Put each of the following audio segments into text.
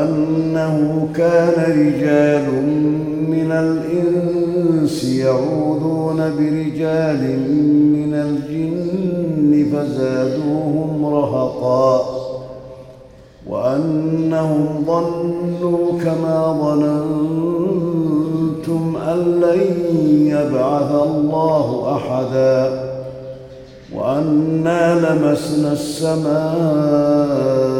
وأنه كان رجال من الإنس يعوذون برجال من الجن فزادوهم رهقا. وأنهم ظنوا كما ظننتم أن لن يبعث الله أحدا. وأنا لمسنا السماء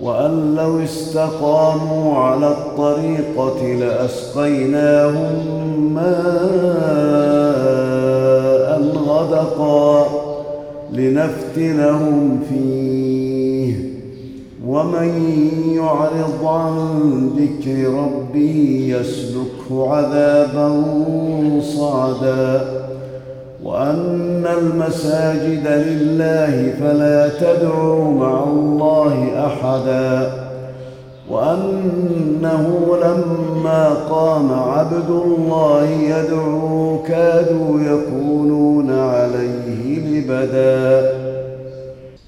وأن لو استقاموا على الطريقة لأسقيناهم ماء غدقا لنفتنهم فيه. ومن يعرض عن ذكر ربه يسلكه عذابا صعدا. وأن المساجد لله فلا تدعوا مع الله أحدا وأنه لما قام عبد الله يدعو كادوا يكونون عليه لبدا.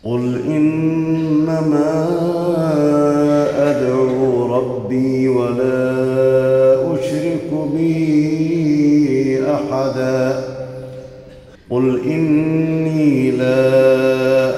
قل إنما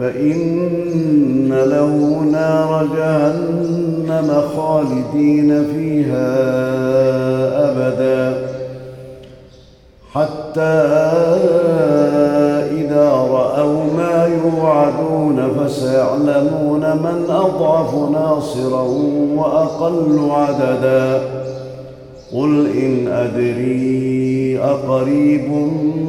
فإن له نار جهنم خالدين فيها أبدا حتى إذا رأوا ما يوعدون فسيعلمون من أضعف ناصرا وأقل عددا قل إن أدري أقريب